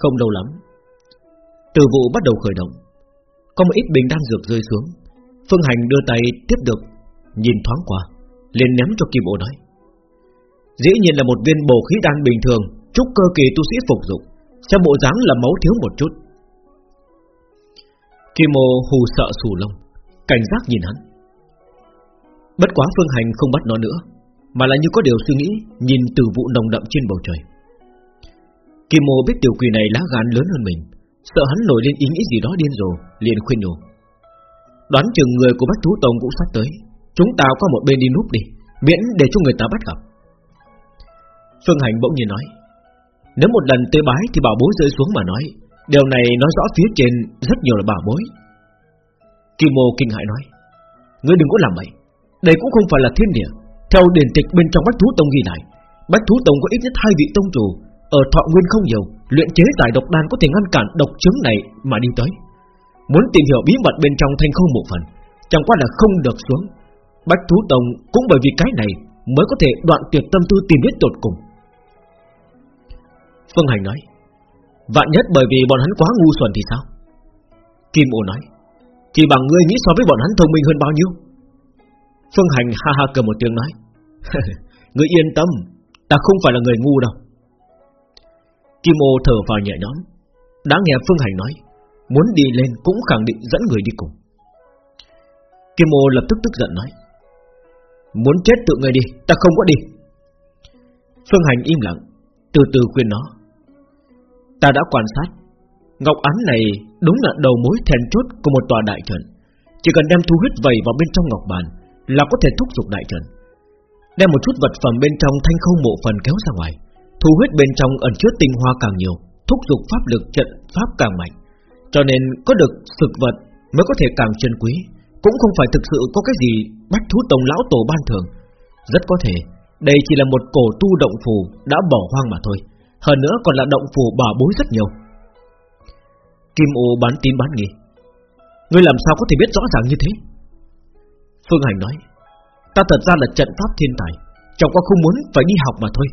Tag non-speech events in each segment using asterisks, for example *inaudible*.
Không lâu lắm, Từ vụ bắt đầu khởi động, Có một ít bình đan dược rơi xuống. Phương Hành đưa tay tiếp được, Nhìn thoáng qua, liền ném cho Kim Ô nói, Dĩ nhiên là một viên bổ khí đan bình thường, Chúc cơ kỳ tu sĩ phục dụng Trong bộ dáng là máu thiếu một chút. Kim Ô hù sợ sù lông, Cảnh giác nhìn hắn. Bất quá Phương Hành không bắt nó nữa, Mà là như có điều suy nghĩ, Nhìn từ vụ nồng đậm trên bầu trời. Kim Mô biết tiểu quỷ này lá gan lớn hơn mình. Sợ hắn nổi lên ý nghĩ gì đó điên rồ, liền khuyên nhủ. Đoán chừng người của Bách Thú Tông cũng sắp tới. Chúng ta qua một bên đi núp đi, Miễn để cho người ta bắt gặp. Phương Hành bỗng nhiên nói, Nếu một lần tế bái thì bảo bối rơi xuống mà nói, Điều này nói rõ phía trên Rất nhiều là bảo bối. Kim Mô kinh hãi nói, Ngươi đừng có làm vậy. Đây cũng không phải là thiên địa. Theo điển tịch bên trong Bách Thú Tông ghi lại, Bách Thú Tông có ít nhất hai vị tông chủ ở thọ nguyên không nhiều, Luyện chế giải độc đan có thể ngăn cản độc chứng này mà đi tới. Muốn tìm hiểu bí mật bên trong thanh không một phần, Chẳng qua là không được xuống. Bách Thú Tông cũng bởi vì cái này Mới có thể đoạn tuyệt tâm tư tìm biết tột cùng. Phương Hành nói, Vạn nhất bởi vì bọn hắn quá ngu xuẩn thì sao? Kim Ô nói, Chỉ bằng ngươi nghĩ so với bọn hắn thông minh hơn bao nhiêu. Phương Hành ha ha cười một tiếng nói, *laughs* Ngươi yên tâm, Ta không phải là người ngu đâu. Kim Ô thở vào nhẹ nhõm. Đã nghe Phương Hành nói, Muốn đi lên cũng khẳng định dẫn người đi cùng. Kim Ô lập tức tức giận nói, Muốn chết tự người đi, Ta không có đi. Phương Hành im lặng, Từ từ khuyên nó, Ta đã quan sát, Ngọc án này đúng là đầu mối then chốt của một tòa đại trận. Chỉ cần đem thu huyết vầy vào bên trong ngọc bàn Là có thể thúc giục đại trận. Đem một chút vật phẩm bên trong thanh khâu mộ phần kéo ra ngoài. Thu huyết bên trong ẩn chứa tinh hoa càng nhiều, Thúc giục pháp lực, trận pháp càng mạnh. Cho nên có được thực vật mới có thể càng chân quý, Cũng không phải thực sự có cái gì bắt thú tổng lão tổ ban thường Rất có thể, Đây chỉ là một cổ tu động phù Đã bỏ hoang mà thôi, hơn nữa còn là động phù bỏ bối rất nhiều. Kim ô bán tín bán nghi. Ngươi làm sao có thể biết rõ ràng như thế? Phương Hành nói, Ta thật ra là trận pháp thiên tài, Chẳng qua không muốn phải đi học mà thôi.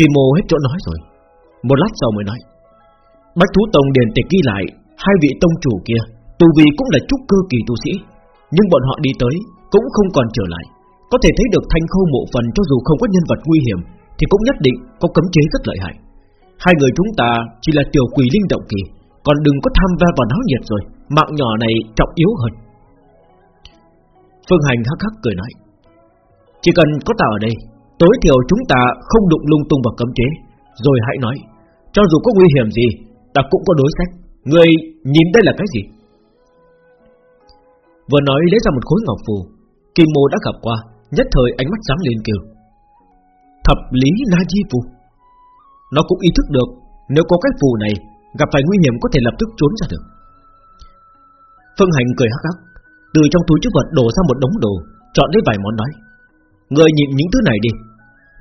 Kim Mô hết chỗ nói rồi Một lát sau mới nói Bách Thú Tông điền tịch ghi lại Hai vị tông chủ kia Tu vì cũng là trúc cơ kỳ tu sĩ Nhưng bọn họ đi tới Cũng không còn trở lại Có thể thấy được thanh khâu mộ phần cho dù không có nhân vật nguy hiểm thì cũng nhất định có cấm chế rất lợi hại. Hai người chúng ta chỉ là tiểu quỷ linh động kỳ, còn đừng có tham gia vào náo nhiệt rồi, mạng nhỏ này trọng yếu hơn. Phương Hành hắc hắc cười nói, chỉ cần có ta ở đây, tối thiểu chúng ta không đụng lung tung vào cấm chế, rồi hãy nói, cho dù có nguy hiểm gì, ta cũng có đối sách. Người nhìn đây là cái gì? Vừa nói lấy ra một khối ngọc phù, Kim Mô đã gặp qua, nhất thời ánh mắt sáng lên kêu. Thập lý La Di Phù Nó cũng ý thức được Nếu có cái phù này Gặp phải nguy hiểm có thể lập tức trốn ra được Phương Hành cười hắc hắc Từ trong túi chứa vật đổ ra một đống đồ Chọn lấy vài món nói Người nhìn những thứ này đi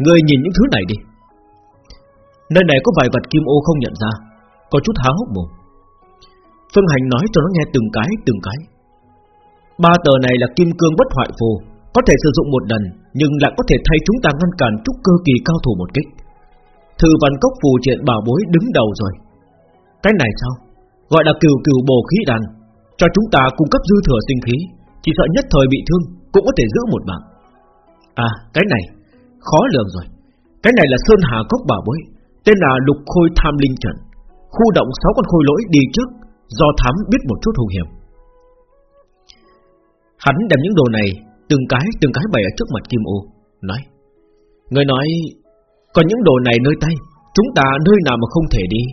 Người nhìn những thứ này đi. Nơi này có vài vật kim ô không nhận ra, Có chút há hốc mồm. Phương Hành nói cho nó nghe từng cái từng cái. Ba tờ này là kim cương bất hoại phù, có thể sử dụng một lần, Nhưng lại có thể thay chúng ta ngăn cản trúc cơ kỳ cao thủ một kích. Thư văn cốc phù triện bảo bối đứng đầu rồi. Cái này sao? Gọi là cừu cừu bồ khí đàn. Cho chúng ta cung cấp dư thừa sinh khí, Chỉ sợ nhất thời bị thương, Cũng có thể giữ một mạng. À cái này Khó lường rồi. Cái này là Sơn Hà Cốc bảo bối, Tên là Lục Khôi Tham Linh Trận Khu động 6 con khôi lỗi đi trước, Do thám biết một chút hung hiểm. Hắn đem những đồ này Từng cái từng cái bày ở trước mặt Kim Ô, Nói, Người nói, Còn những đồ này nơi tay, Chúng ta nơi nào mà không thể đi?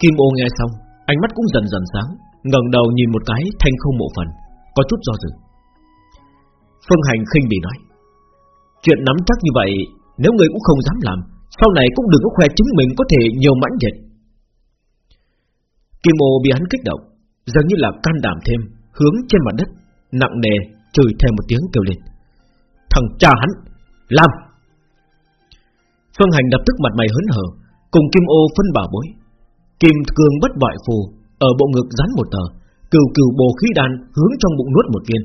Kim Ô nghe xong, Ánh mắt cũng dần dần sáng, ngẩng đầu nhìn một cái thanh không mộ phần, Có chút do dự. Phương Hành khinh bị nói Chuyện nắm chắc như vậy, Nếu người cũng không dám làm, Sau này cũng đừng có khoe chứng mình có thể nhiều mãnh dịch Kim Ô bị hắn kích động, Dường như là can đảm thêm, Hướng trên mặt đất, Nặng nề, chửi thêm một tiếng kêu lên. Thằng cha hắn, Làm! Phương Hành lập tức mặt mày hớn hở, Cùng Kim Ô phân bảo bối. Kim cương bất bại phù, Ở bộ ngực dán một tờ, Cừu cừu bồ khí đan hướng trong bụng nuốt một viên.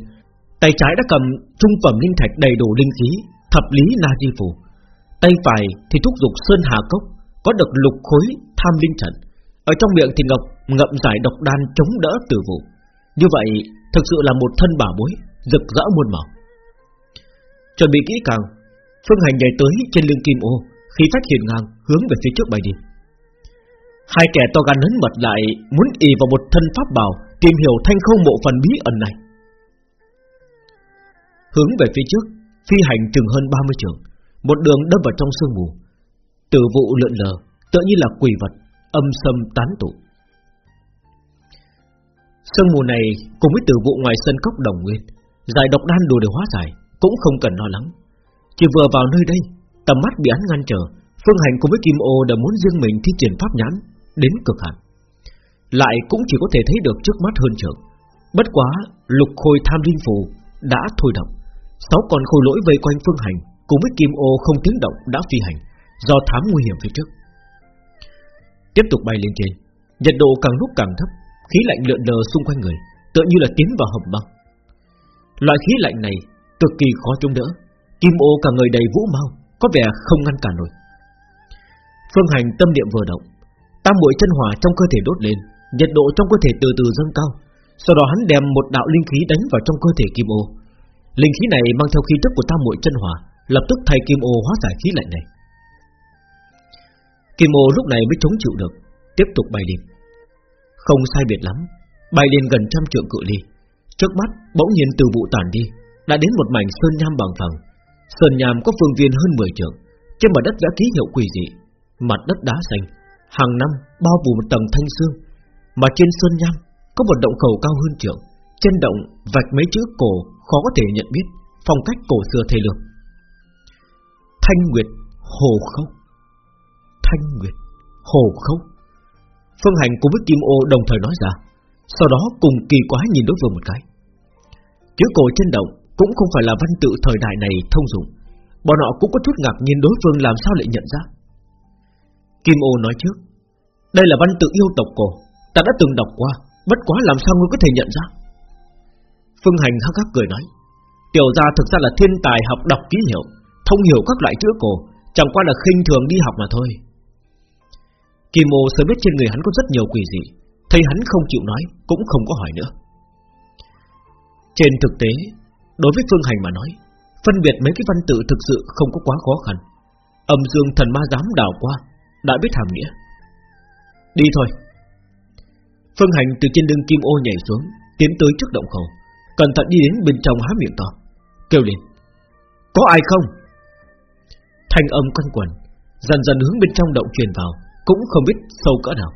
Tay trái đã cầm trung phẩm linh thạch đầy đủ linh khí Thập lý na di phù. Tay phải thì thúc dục sơn hà cốc, Có được lục khối tham linh trận. Ở trong miệng thì ngọc, ngậm giải độc đan chống đỡ tử vụ. Như vậy, thực sự là một thân bảo bối, Rực rỡ muôn màu. Chuẩn bị kỹ càng, Phương Hành nhảy tới trên lưng kim ô, Khi phát hiện ngang, hướng về phía trước bay đi. Hai kẻ to gan lớn mật lại Muốn y vào một thân pháp bảo, Tìm hiểu thanh không mộ phần bí ẩn này. Hướng về phía trước Phi hành chừng hơn 30 trường, Một đường đâm vào trong sương mù. Tử vụ lượn lờ, Tựa như là quỷ vật, Âm sâm tán tụ. Sương mù này cùng với tử vụ ngoài sân cốc đồng nguyên, Giải độc đan đủ để hóa giải, Cũng không cần lo lắng. Chỉ vừa vào nơi đây, Tầm mắt bị án ngăn trở, Phương Hành cùng với Kim Ô đã muốn riêng mình thi triển pháp nhãn, Đến cực hạn. Lại cũng chỉ có thể thấy được trước mắt hơn trường. Bất quá, lục khôi tham linh phù Đã thôi động. Sáu con khôi lỗi vây quanh Phương Hành, Cùng với Kim Ô không tiếng động đã phi hành, Do thám nguy hiểm phía trước. Tiếp tục bay lên trên, Nhiệt độ càng lúc càng thấp, Khí lạnh lượn lờ xung quanh người, Tựa như là tiến vào hầm băng. Loại khí lạnh này cực kỳ khó chống đỡ, Kim ô cả người đầy vũ mau, Có vẻ không ngăn cản nổi. Phương hành tâm niệm vừa động, Tam muội chân hỏa trong cơ thể đốt lên, Nhiệt độ trong cơ thể từ từ dâng cao, Sau đó hắn đem một đạo linh khí đánh vào trong cơ thể kim ô Linh khí này mang theo khí tức của tam muội chân hỏa, Lập tức thay kim ô hóa giải khí lạnh này. Kim ô lúc này mới chống chịu được, Tiếp tục bay đi Không sai biệt lắm, Bay lên gần trăm trượng cự ly. Trước mắt, bỗng nhiên từ vụ tàn đi, Đã đến một mảnh sơn nham bằng phẳng. Sơn nham có phương viên hơn 10 trượng, Trên mặt đất đã ký hiệu quỷ dị. Mặt đất đá xanh, Hàng năm bao phủ một tầng thanh xương. Mà trên sơn nham, có một động khẩu cao hơn trượng, Trên động vạch mấy chữ cổ Khó có thể nhận biết Phong cách cổ xưa thể lược Thanh Nguyệt, Hồ khâu. Thanh Nguyệt, Hồ khâu. Phương Hành cùng với Kim Ô đồng thời nói ra, Sau đó cùng kỳ quái nhìn đối phương một cái. Chữ cổ trên động Cũng không phải là văn tự thời đại này thông dụng. Bọn họ cũng có chút ngạc nhiên đối phương làm sao lại nhận ra. Kim Ô nói trước, Đây là văn tự yêu tộc cổ, Ta đã từng đọc qua, Bất quá làm sao ngươi có thể nhận ra? Phương Hành hắc hắc cười nói, Tiểu gia thực ra là thiên tài học đọc ký hiệu, Thông hiểu các loại chữ cổ, Chẳng qua là khinh thường đi học mà thôi. Kim Mô sớm biết trên người hắn có rất nhiều quỷ dị, Thấy hắn không chịu nói, Cũng không có hỏi nữa. Trên thực tế, Đối với Phương Hành mà nói, Phân biệt mấy cái văn tự thực sự không có quá khó khăn. Âm dương thần ma dám đào qua, Đã biết hàm nghĩa. Đi thôi. Phương Hành từ trên lưng Kim Ô nhảy xuống, Tiến tới trước động khẩu. Cẩn thận đi đến bên trong há miệng to, Kêu lên. Có ai không? Thanh âm quanh quẩn, Dần dần hướng bên trong động truyền vào, Cũng không biết sâu cỡ nào.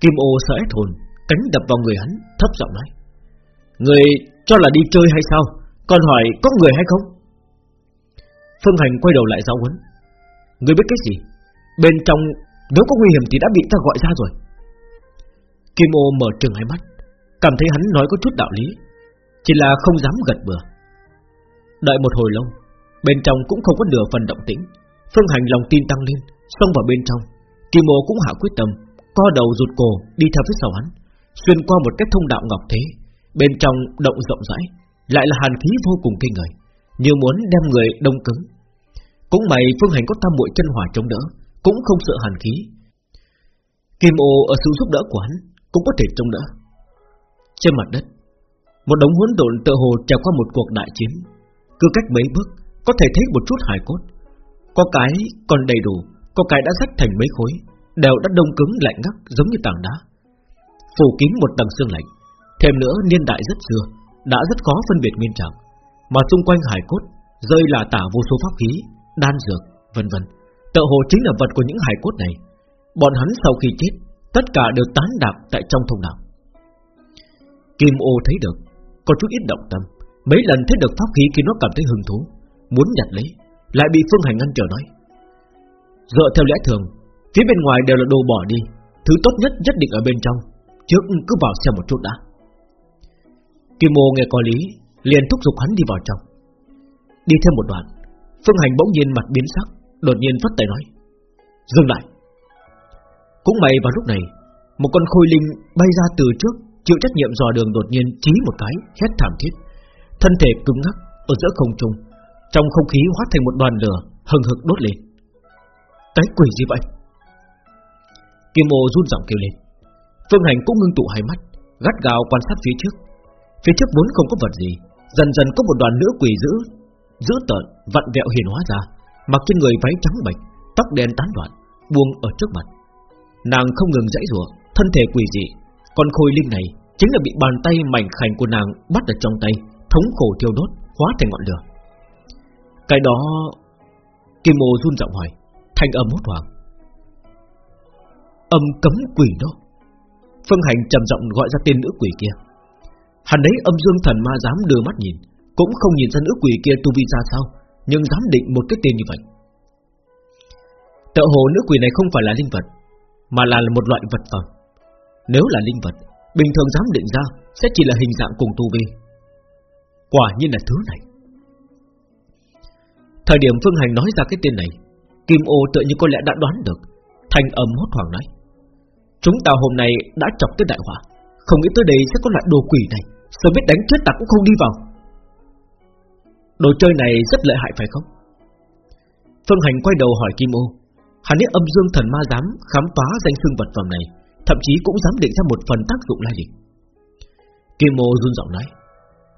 Kim ô sợ ép hồn, Cánh đập vào người hắn, thấp giọng nói. Người cho là đi chơi hay sao? Còn hỏi có người hay không? Phương Hành quay đầu lại giáo huấn. Người biết cái gì? Bên trong, nếu có nguy hiểm thì đã bị ta gọi ra rồi. Kim ô mở trừng hai mắt, Cảm thấy hắn nói có chút đạo lý. Chỉ là không dám gật bừa. Đợi một hồi lâu, Bên trong cũng không có nửa phần động tĩnh. Phương Hành lòng tin tăng lên, Xông vào bên trong. Kim ô cũng hạ quyết tâm, Co đầu rụt cổ, đi theo phía sau hắn. Xuyên qua một cái thông đạo ngọc thế, Bên trong động rộng rãi, Lại là hàn khí vô cùng kinh người, Như muốn đem người đông cứng. Cũng may Phương Hành có tam muội chân hỏa chống đỡ, Cũng không sợ hàn khí. Kim ô ở sự giúp đỡ của hắn Cũng có thể chống đỡ. Trên mặt đất một đống hỗn độn tự hồ trải qua một cuộc đại chiến. Cứ cách mấy bước Có thể thấy một chút hài cốt. Có cái còn đầy đủ Có cái đã rách thành mấy khối Đều đã đông cứng lạnh ngắt giống như tảng đá. Phủ kín một tầng xương lạnh Thêm nữa niên đại rất xưa Đã rất khó phân biệt nguyên trạng. Mà xung quanh hải cốt Rơi là tả vô số pháp khí Đan dược, vân vân. Tự hồ chính là vật của những hải cốt này. Bọn hắn sau khi chết Tất cả đều tán đạp tại trong thông đạo. Kim ô thấy được có chút ít động tâm. Mấy lần thấy được pháp khí khi nó cảm thấy hứng thú, Muốn nhặt lấy, Lại bị Phương Hành ngăn trở nói. Dựa theo lẽ thường, Phía bên ngoài đều là đồ bỏ đi, Thứ tốt nhất nhất định ở bên trong, Trước cứ vào xem một chút đã. Kim Mô nghe có lý, Liền thúc giục hắn đi vào trong. Đi thêm một đoạn, Phương Hành bỗng nhiên mặt biến sắc, Đột nhiên phát tay nói, Dừng lại. Cũng may vào lúc này, Một con khôi linh bay ra từ trước Chịu trách nhiệm dò đường đột nhiên chí một cái Hét thảm thiết Thân thể cứng ngắc ở giữa không trung Trong không khí hóa thành một đoàn lửa Hừng hực đốt lên Cái quỷ gì vậy Kim Ô run giọng kêu lên. Phương Hành cũng ngưng tụ hai mắt, gắt gao quan sát phía trước. Phía trước vốn không có vật gì, dần dần có một đoàn nữ quỷ giữ, giữ tợn, vặn vẹo hiển hóa ra, mặc trên người váy trắng bệch, tóc đen tán loạn, buông ở trước mặt. Nàng không ngừng dãy rủa, thân thể quỷ dị, con khôi linh này chính là bị bàn tay mảnh khảnh của nàng bắt ở trong tay, thống khổ thiêu đốt, hóa thành ngọn lửa. Cái đó, Kim Mô run giọng hỏi, thanh âm hốt hoảng. Âm cấm quỷ đó. Phương Hành trầm giọng gọi ra tên nữ quỷ kia. Hắn đấy âm dương thần ma dám đưa mắt nhìn, cũng không nhìn ra nữ quỷ kia tu vi ra sao, nhưng dám định một cái tên như vậy. Tợ hồ nữ quỷ này không phải là linh vật, mà là một loại vật phẩm. Nếu là linh vật, bình thường dám định ra sẽ chỉ là hình dạng cùng tu vi. Quả nhiên là thứ này. Thời điểm Phương Hành nói ra cái tên này, Kim Ô tự như có lẽ đã đoán được, thành âm hốt hoảng nói: Chúng ta hôm nay đã chọc tới đại hỏa Không nghĩ tới đây sẽ có loại đồ quỷ này Sợ biết đánh chết ta cũng không đi vào Đồ chơi này rất lợi hại phải không Phương Hành quay đầu hỏi Kim Ô Hắn ấy âm dương thần ma dám khám phá danh xương vật phẩm này Thậm chí cũng dám định ra một phần tác dụng lai lịch. Kim Mô run giọng nói,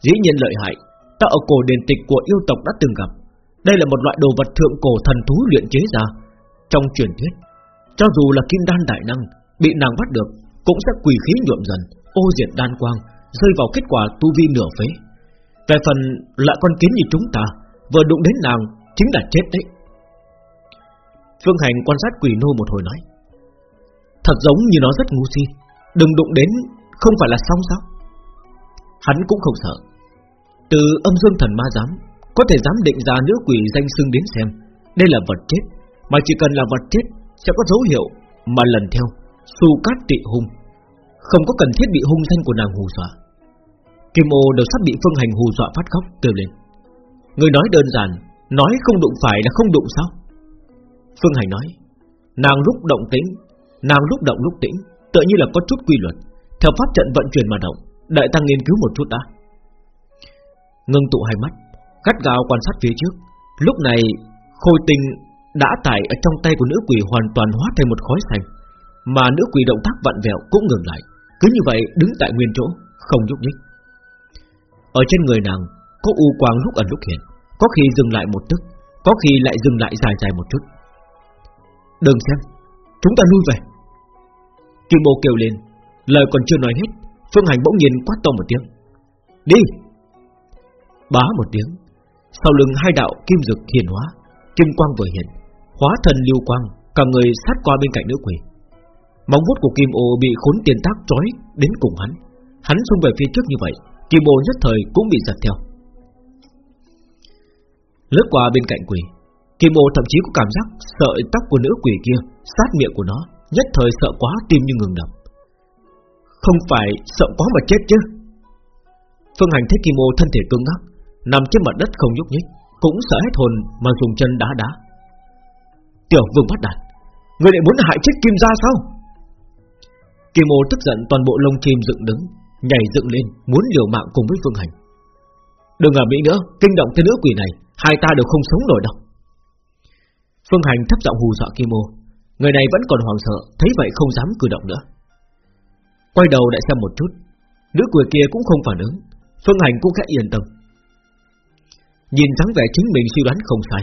Dĩ nhiên lợi hại, Ta ở cổ đền tịch của yêu tộc đã từng gặp. Đây là một loại đồ vật thượng cổ thần thú luyện chế ra. Trong truyền thuyết, Cho dù là kim đan đại năng Bị nàng bắt được, Cũng sẽ quỳ khí nhuộm dần, Ô diệt đan quang, Rơi vào kết quả tu vi nửa phế. Về phần lại con kiến như chúng ta, Vừa đụng đến nàng Chính là chết đấy. Phương Hành quan sát quỷ nô một hồi nói Thật giống như nó rất ngu si. Đừng đụng đến, Không phải là xong sao Hắn cũng không sợ. Từ âm dương thần ma giám, Có thể dám định ra nữ quỷ danh xưng đến xem. Đây là vật chết, Mà chỉ cần là vật chết, Sẽ có dấu hiệu Mà lần theo. Su cát tị hung. Không có cần thiết bị hung danh của nàng hù dọa. Kim ô đều sắp bị phương hành hù dọa phát khóc, kêu lên. Người nói đơn giản, Nói không đụng phải là không đụng sao? Phương Hành nói, Nàng lúc động tĩnh Nàng lúc động lúc tĩnh, Tựa như là có chút quy luật. Theo pháp trận vận chuyển mà động, đại tăng nghiên cứu một chút đã. Ngưng tụ hai mắt, Gắt gao quan sát phía trước. Lúc này, khôi tinh đã tải ở trong tay của nữ quỷ hoàn toàn hóa thành một khói xanh, mà nữ quỷ động tác vặn vẹo cũng ngừng lại. Cứ như vậy, đứng tại nguyên chỗ, Không nhúc nhích. Ở trên người nàng, có u quang lúc ẩn lúc hiện. Có khi dừng lại một tức, Có khi lại dừng lại dài dài một chút. Đừng xem, Chúng ta lui về. Kim ô kêu lên, Lời còn chưa nói hết, Phương Hành bỗng nhiên quát to một tiếng. Đi! Bá một tiếng, Sau lưng hai đạo kim dực hiền hóa, Kim quang vừa hiện, Hóa thần lưu quang, Cả người sát qua bên cạnh nữ quỷ. Móng vuốt của Kim Ô bị khốn tiền tác trói đến cùng hắn. Hắn xung về phía trước như vậy, Kim Ô nhất thời cũng bị giật theo. Lướt qua bên cạnh quỷ, Kim Ô thậm chí có cảm giác Sợi tóc của nữ quỷ kia Sát miệng của nó Nhất thời sợ quá, tim như ngừng đập. Không phải sợ quá mà chết chứ. Phương Hành thấy Kim Ô thân thể cứng ngắc, Nằm trên mặt đất không nhúc nhích, Cũng sợ hết hồn mà dùng chân đá đá. Tiểu vương bắt đạt Người lại muốn hại chết Kim ra sao? Kim ô tức giận toàn bộ lông chim dựng đứng, Nhảy dựng lên, muốn liều mạng cùng với Phương Hành. Đừng ở Mỹ nữa, Kinh động tên nữ quỷ này, Hai ta đều không sống nổi đâu. Phương Hành thấp giọng hù dọa Kim ô. Người này vẫn còn hoàng sợ, Thấy vậy không dám cử động nữa. Quay đầu lại xem một chút Nữ quỷ kia cũng không phản ứng, Phương Hành cũng khẽ yên tâm. Nhìn dáng vẻ chính mình suy đoán không sai,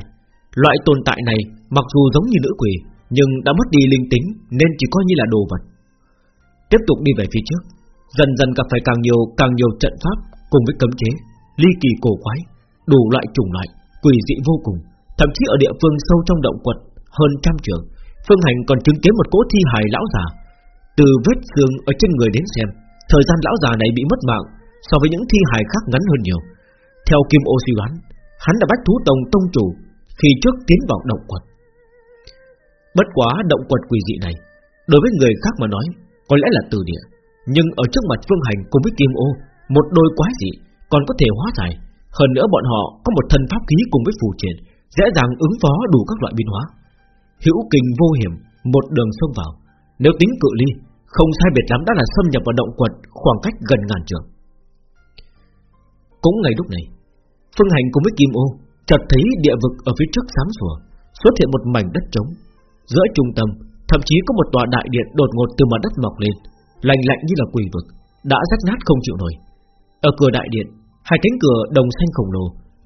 Loại tồn tại này Mặc dù giống như nữ quỷ, Nhưng đã mất đi linh tính Nên chỉ coi như là đồ vật. Tiếp tục đi về phía trước, Dần dần gặp phải càng nhiều càng nhiều trận pháp Cùng với cấm chế, Ly kỳ cổ quái, Đủ loại chủng loại, Quỷ dị vô cùng, Thậm chí ở địa phương sâu trong động quật Hơn trăm trường Phương Hành còn chứng kiến một cỗ thi hài lão già, Từ vết xương ở trên người đến xem, Thời gian lão già này bị mất mạng So với những thi hài khác ngắn hơn nhiều. Theo Kim Ô suy đoán, Hắn là bách thú tông tông chủ Khi trước tiến vào động quật. Bất quá động quật quỷ dị này, Đối với người khác mà nói, có lẽ là từ địa, Nhưng ở trước mặt Phương Hành cùng với Kim Ô, Một đôi quái dị còn có thể hóa giải. Hơn nữa bọn họ có một thân pháp khí cùng với phù triện, Dễ dàng ứng phó đủ các loại biến hóa. Hữu kinh vô hiểm, Một đường xông vào. Nếu tính cự ly, Không sai biệt lắm đã là xâm nhập vào động quật Khoảng cách gần ngàn trường Cũng ngay lúc này, Phương Hành cùng với Kim Ô Chợt thấy địa vực ở phía trước sáng sủa, Xuất hiện một mảnh đất trống. Giữa trung tâm, Thậm chí có một tòa đại điện đột ngột từ mặt đất mọc lên, Lạnh lạnh như là quỷ vực, Đã rách nát không chịu nổi. Ở cửa đại điện, Hai cánh cửa đồng xanh khổng lồ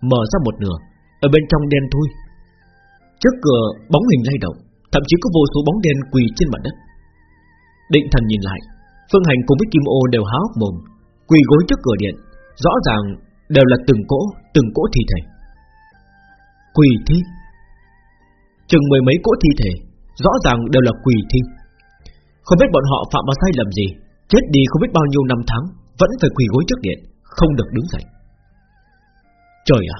Mở ra một nửa, Ở bên trong đen thui Trước cửa bóng hình lay động, Thậm chí có vô số bóng đen quỳ trên mặt đất. Định thần nhìn lại, Phương Hành cùng với Kim Ô đều há hốc mồm, Quỳ gối trước cửa điện, Rõ ràng đều là từng cỗ Từng cỗ thi thể. Quỳ thi? Chừng mười mấy cỗ thi thể, Rõ ràng đều là quỳ thi. Không biết bọn họ phạm vào sai lầm gì, Chết đi không biết bao nhiêu năm tháng, Vẫn phải quỳ gối trước điện, Không được đứng dậy. Trời ạ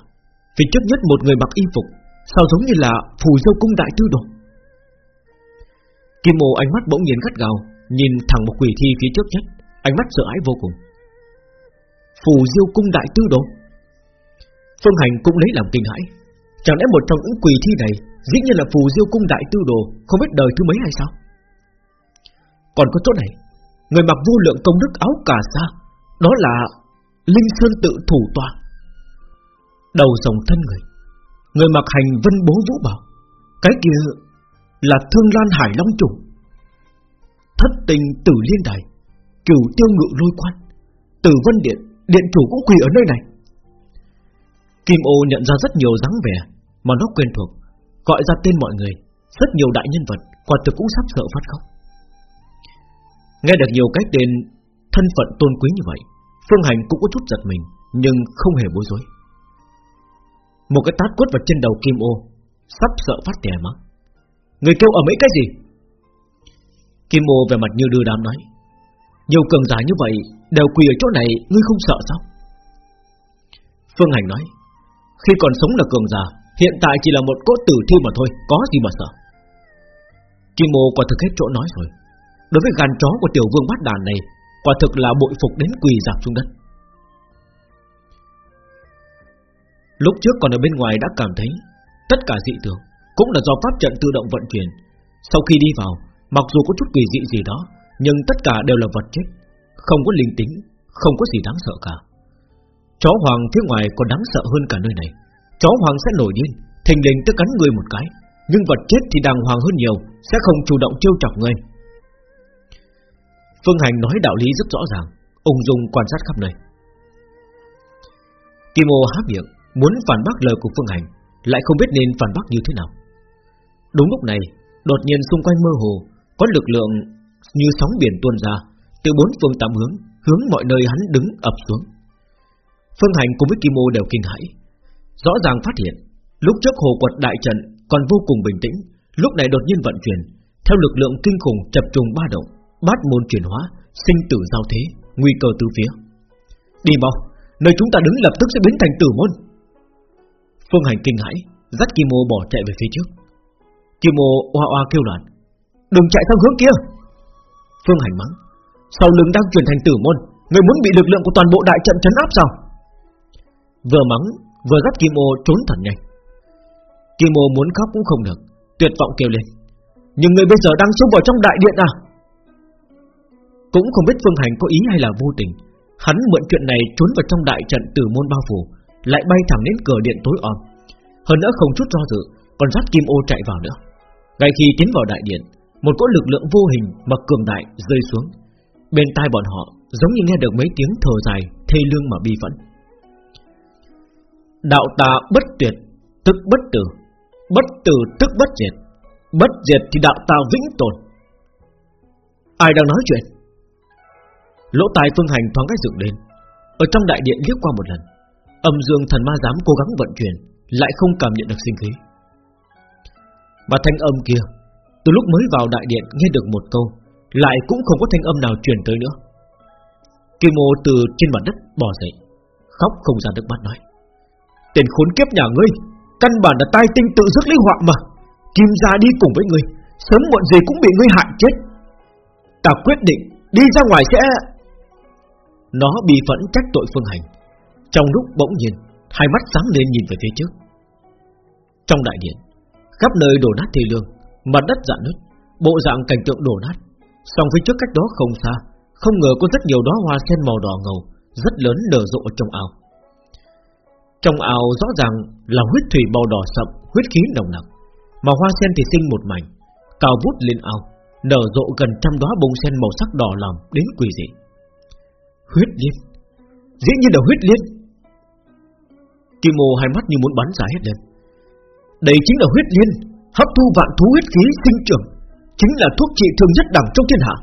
Phía trước nhất một người mặc y phục Sao giống như là phù dâu cung đại tư đồ? Kim Mô ánh mắt bỗng nhiên gắt gào, Nhìn thẳng một quỷ thi phía trước nhất, Ánh mắt sợ hãi vô cùng. Phù diêu cung đại tư đồ? Phương Hành cũng lấy làm kinh hãi. Chẳng lẽ một trong những quỷ thi này Dĩ nhiên là phù diêu cung đại tư đồ, Không biết đời thứ mấy hay sao? Còn có chỗ này, Người mặc vô lượng công đức áo cà sa, Đó là Linh Sơn tự thủ toàn Đầu rồng thân người. Người mặc hành vân bố vũ bảo, Cái kia là Thương Lan Hải Long Chủ. Thất tình tử liên đài, Cửu tiêu ngự lôi quan, Tử vân điện Điện chủ cũng quỳ ở nơi này. Kim ô nhận ra rất nhiều dáng vẻ Mà nó quen thuộc, Gọi ra tên mọi người, Rất nhiều đại nhân vật, Quả thực cũng sắp sợ phát khóc. Nghe được nhiều cái tên Thân phận tôn quý như vậy, Phương Hành cũng có chút giật mình, Nhưng không hề bối rối. Một cái tát quất vào trên đầu Kim ô, Sắp sợ phát tè mắng Người kêu ở mấy cái gì? Kim Ô về mặt như đưa đám nói. Nhiều cường giả như vậy Đều quỳ ở chỗ này, Ngươi không sợ sao? Phương Hành nói, Khi còn sống là cường giả, Hiện tại chỉ là một cốt tử thi mà thôi, Có gì mà sợ? Kim Ô quả thực hết chỗ nói rồi. Đối với gan chó của tiểu vương bát đàn này, Quả thực là bội phục đến quỳ dạp xuống đất. Lúc trước còn ở bên ngoài đã cảm thấy Tất cả dị tưởng Cũng là do pháp trận tự động vận chuyển. Sau khi đi vào, Mặc dù có chút kỳ dị gì đó, Nhưng tất cả đều là vật chết Không có linh tính, Không có gì đáng sợ cả. Chó hoàng phía ngoài còn đáng sợ hơn cả nơi này. Chó hoàng sẽ nổi điên, Thình lình tức cắn người một cái, Nhưng vật chết thì đàng hoàng hơn nhiều, Sẽ không chủ động trêu chọc người. Phương Hành nói đạo lý rất rõ ràng ông dung quan sát khắp nơi. Kim ô há miệng Muốn phản bác lời của Phương Hành, Lại không biết nên phản bác như thế nào. Đúng lúc này, Đột nhiên xung quanh mơ hồ, Có lực lượng như sóng biển tuôn ra, Từ bốn phương tám hướng Hướng mọi nơi hắn đứng ập xuống. Phương Hành cùng với Kim Ô đều kinh hãi. Rõ ràng phát hiện, Lúc trước hồ quật đại trận còn vô cùng bình tĩnh, Lúc này đột nhiên vận chuyển, Theo lực lượng kinh khủng chập trùng ba động, Bát môn chuyển hóa, Sinh tử giao thế, Nguy cơ từ phía. Đi mau, Nơi chúng ta đứng lập tức sẽ biến thành tử môn. Phương Hành kinh hãi, Dắt Kim Mô bỏ chạy về phía trước. Kim Mô oa oa kêu loạn, Đừng chạy sang hướng kia! Phương Hành mắng, Sau lưng đang chuyển thành tử môn, Người muốn bị lực lượng của toàn bộ đại trận chấn áp sao? Vừa mắng, Vừa dắt Kim Mô trốn thật nhanh. Kim Mô muốn khóc cũng không được, Tuyệt vọng kêu lên, Nhưng người bây giờ đang xông vào trong đại điện à? Cũng không biết Phương Hành có ý hay là vô tình, Hắn mượn chuyện này trốn vào trong đại trận tử môn bao phủ. Lại bay thẳng đến cửa điện tối om. Hơn nữa không chút do dự, Còn dắt Kim Ô chạy vào nữa. Ngay khi tiến vào đại điện, Một cỗ lực lượng vô hình mà cường đại rơi xuống. Bên tai bọn họ Giống như nghe được mấy tiếng thở dài, Thê lương mà bi phẫn. Đạo ta bất tuyệt, Tức bất tử. Bất tử tức bất diệt. Bất diệt thì đạo ta vĩnh tồn. Ai đang nói chuyện? Lỗ tai phương hành thoáng cách dựng lên. Ở trong đại điện liếc qua một lần. Âm dương thần ma dám cố gắng vận chuyển, Lại không cảm nhận được sinh khí. Và thanh âm kia, Từ lúc mới vào đại điện nghe được một câu, Lại cũng không có thanh âm nào truyền tới nữa. Kim ô từ trên mặt đất bò dậy, Khóc không ra nước mắt nói, Tên khốn kiếp nhà ngươi, Căn bản là tai tinh tự dứt lấy họa mà. Kim ra đi cùng với ngươi, Sớm muộn gì cũng bị ngươi hại chết. Ta quyết định đi ra ngoài sẽ Nó bị phẫn trách tội phương hành. Trong lúc bỗng nhiên Hai mắt sáng lên nhìn về phía trước Trong đại điện khắp nơi đổ nát thê lương, mặt đất dạn nứt, bộ dạng cảnh tượng đổ nát. Song phía trước cách đó không xa, không ngờ có rất nhiều đóa hoa sen màu đỏ ngầu, rất lớn nở rộ trong ao. Trong ao rõ ràng là huyết thủy màu đỏ sậm, huyết khí nồng nặc, mà hoa sen thì sinh một mảnh, cao vút lên ao, Nở rộ gần trăm đóa bông sen màu sắc đỏ làm đến quỷ dị Huyết liên Dĩ nhiên là huyết liên Kim Mô hai mắt như muốn bắn ra hết lên. Đây chính là huyết liên, Hấp thu vạn thú huyết khí sinh trưởng, Chính là thuốc trị thương nhất đẳng trong thiên hạ.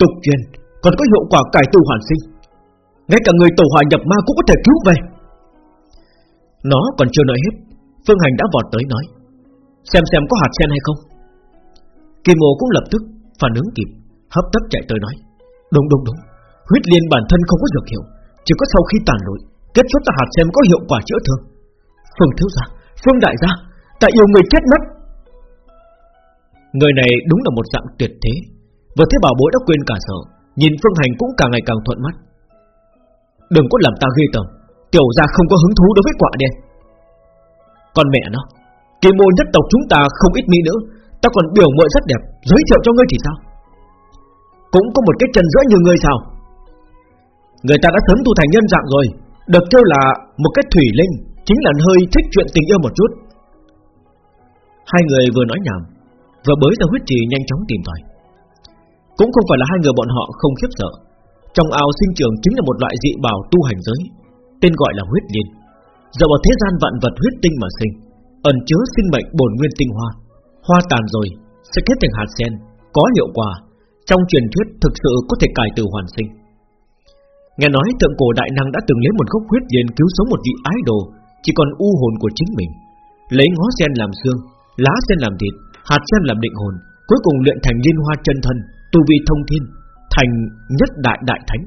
Tục truyền, còn có hiệu quả cải tu hoàn sinh. Ngay cả người tổ hòa nhập ma cũng có thể cứu về. Nó còn chưa nói hết, Phương Hành đã vọt tới nói, Xem xem có hạt sen hay không. Kim Mô cũng lập tức phản ứng kịp, Hấp tấp chạy tới nói, Đúng đúng đúng. Huyết liên bản thân không có dược hiệu, Chỉ có sau khi tàn lụi. Kết xuất ra hạt xem có hiệu quả chữa thương. Phương thiếu gia, Phương đại gia Tại yêu người chết mất. Người này đúng là một dạng tuyệt thế. Vừa thấy bảo bối đã quên cả sợ, Nhìn Phương Hành cũng càng ngày càng thuận mắt. Đừng có làm ta ghê tởm, Tiểu gia không có hứng thú đối với quả đen. Còn mẹ nó, Kỳ mô nhất tộc chúng ta không ít mỹ nữ, Ta còn biểu mội rất đẹp, Giới thiệu cho ngươi thì sao? Cũng có một cái chân giữa như ngươi sao? Người ta đã sớm tu thành nhân dạng rồi được kêu là một cái thủy linh, Chính là hơi thích chuyện tình yêu một chút. Hai người vừa nói nhảm, Vừa bới ra huyết trì nhanh chóng tìm tòi. Cũng không phải là hai người bọn họ không khiếp sợ. Trong ao sinh trường chính là một loại dị bảo tu hành giới, Tên gọi là huyết liên. Dựa vào thế gian vạn vật huyết tinh mà sinh, Ẩn chứa sinh mệnh bổn nguyên tinh hoa Hoa tàn rồi Sẽ kết thành hạt sen, Có hiệu quả, Trong truyền thuyết thực sự có thể cải từ hoàn sinh. Nghe nói thượng cổ đại năng đã từng lấy một gốc huyết liền cứu sống một vị ái đồ, Chỉ còn u hồn của chính mình. Lấy ngó sen làm xương, Lá sen làm thịt, Hạt sen làm định hồn, Cuối cùng luyện thành liên hoa chân thân, Tu vi thông thiên, Thành nhất đại đại thánh.